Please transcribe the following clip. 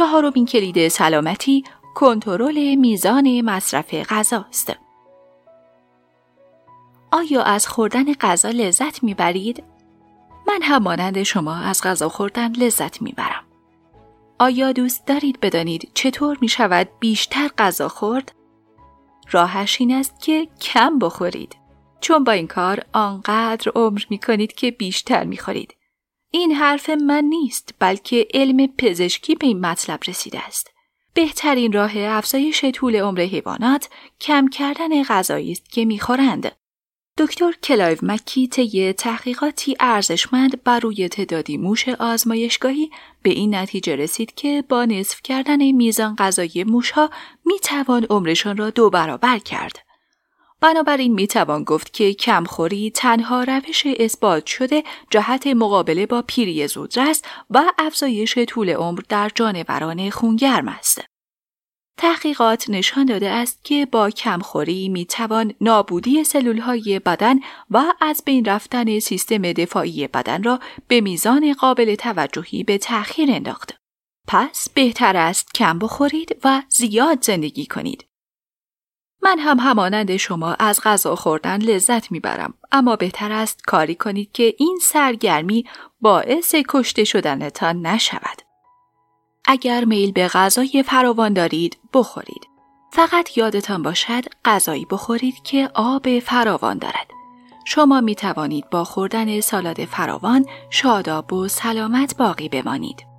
چهارمین کلید سلامتی کنترل میزان مصرف غذا است. آیا از خوردن غذا لذت می‌برید؟ من هم مانند شما از غذا خوردن لذت می‌برم. آیا دوست دارید بدانید چطور می شود بیشتر غذا خورد؟ راهش این است که کم بخورید. چون با این کار آنقدر عمر می کنید که بیشتر می خورید. این حرف من نیست بلکه علم پزشکی به این مطلب رسیده است. بهترین راه افزایش طول عمر حیوانات کم کردن غذایی است که می‌خورند. دکتر کلایو مکی طی تحقیقاتی ارزشمند بر روی تعدادی موش آزمایشگاهی به این نتیجه رسید که با نصف کردن میزان غذایی موشها می توان عمرشان را دو برابر کرد. بنابراین می توان گفت که کمخوری تنها روش اثبات شده جهت مقابله با پیری زودرس و افزایش طول عمر در جانوران خونگرم است. تحقیقات نشان داده است که با کمخوری می توان نابودی سلول های بدن و از بین رفتن سیستم دفاعی بدن را به میزان قابل توجهی به تأخیر انداخت. پس بهتر است کم بخورید و زیاد زندگی کنید. من هم همانند شما از غذا خوردن لذت می‌برم اما بهتر است کاری کنید که این سرگرمی باعث کشته شدنتان نشود. اگر میل به غذای فراوان دارید بخورید. فقط یادتان باشد غذایی بخورید که آب فراوان دارد. شما می توانید با خوردن سالاد فراوان شاداب و سلامت باقی بمانید.